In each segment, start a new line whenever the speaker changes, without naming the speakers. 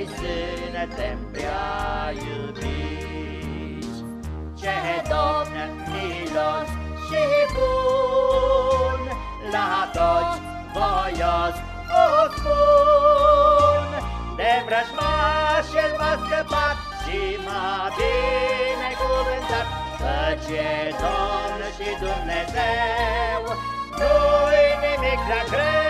suntem prea iubiți. Ce Domn milos și bun, la toți voios o spun. De vrăjmaș el m-a scăpat și m-a binecuvântat, Căci e Domn și Dumnezeu, nu-i nimic prea greu,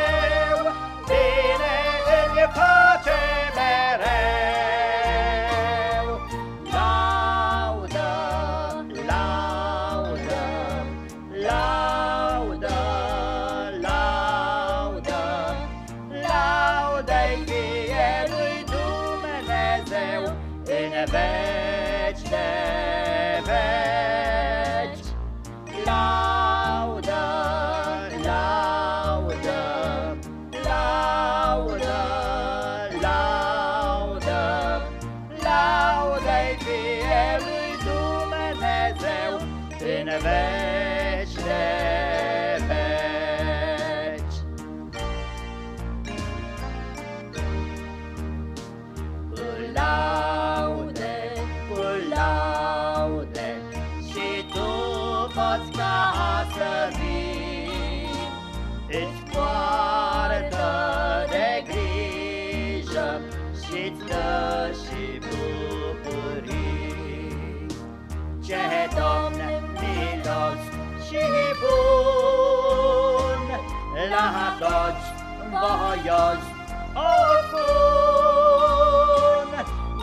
veci de veci. Laudă, laudă, laudă, laudă, laudă-i fie lui Dumnezeu în veci poți ca să vii. Îți poartă de grijă Și-ți dă și bucurii. Ce Domn milos și bun La toți voios o spun.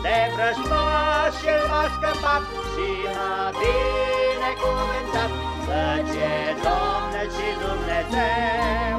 De vrăjmaș el m-a scăpat Și m-a binecuvântat să ce Domne și Dumnezeu.